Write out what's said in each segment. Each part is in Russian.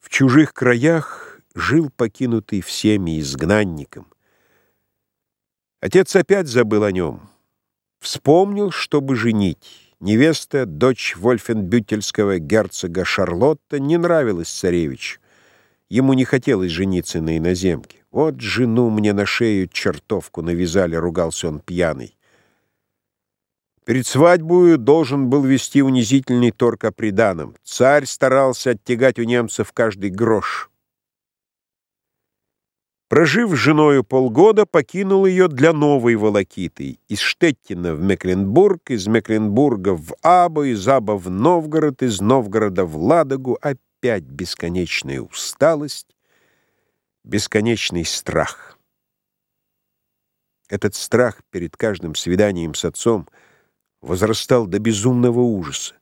В чужих краях жил покинутый всеми изгнанником. Отец опять забыл о нем. Вспомнил, чтобы женить. Невеста, дочь вольфенбютельского герцога Шарлотта, не нравилась царевичу. Ему не хотелось жениться на иноземке. «Вот жену мне на шею чертовку навязали», — ругался он пьяный. Перед свадьбой должен был вести унизительный торг о приданом. Царь старался оттягать у немцев каждый грош. Прожив с женою полгода, покинул ее для новой волокиты. Из Штеттина в Мекленбург, из Мекленбурга в Або, из Аба в Новгород, из Новгорода в Ладогу. Опять бесконечная усталость, бесконечный страх. Этот страх перед каждым свиданием с отцом — возрастал до безумного ужаса.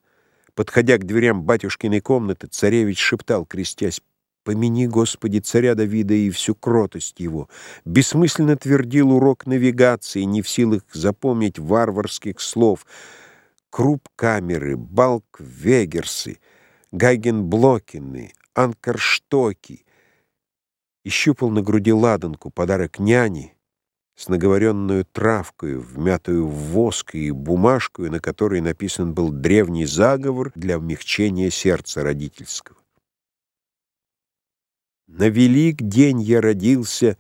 Подходя к дверям батюшкиной комнаты, царевич шептал, крестясь, «Помяни, Господи, царя Давида и всю кротость его». Бессмысленно твердил урок навигации, не в силах запомнить варварских слов. Круп-камеры, балк-вегерсы, гайгенблокины, анкерштоки. И щупал на груди ладанку, подарок няни, с наговоренную травкою, вмятую в воск и бумажкою, на которой написан был древний заговор для умягчения сердца родительского. На велик день я родился,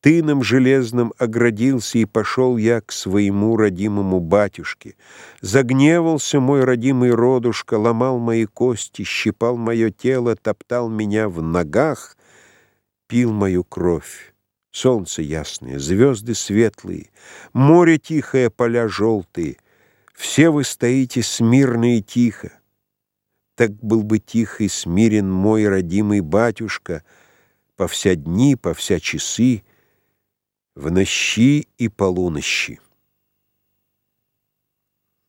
тыном железным оградился, и пошел я к своему родимому батюшке. Загневался мой родимый родушка, ломал мои кости, щипал мое тело, топтал меня в ногах, пил мою кровь. Солнце ясное, звезды светлые, Море тихое, поля желтые. Все вы стоите смирно и тихо. Так был бы тих и смирен мой родимый батюшка По вся дни, по вся часы, В нощи и полунощи.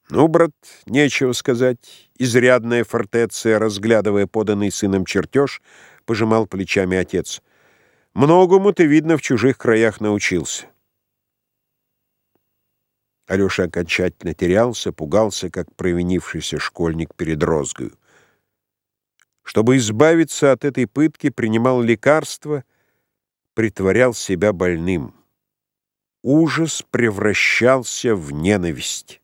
Ну, брат, нечего сказать. Изрядная фортеция, разглядывая поданный сыном чертеж, пожимал плечами отец — Многому ты, видно, в чужих краях научился. Алеша окончательно терялся, пугался, как провинившийся школьник перед розгою. Чтобы избавиться от этой пытки, принимал лекарства, притворял себя больным. Ужас превращался в ненависть.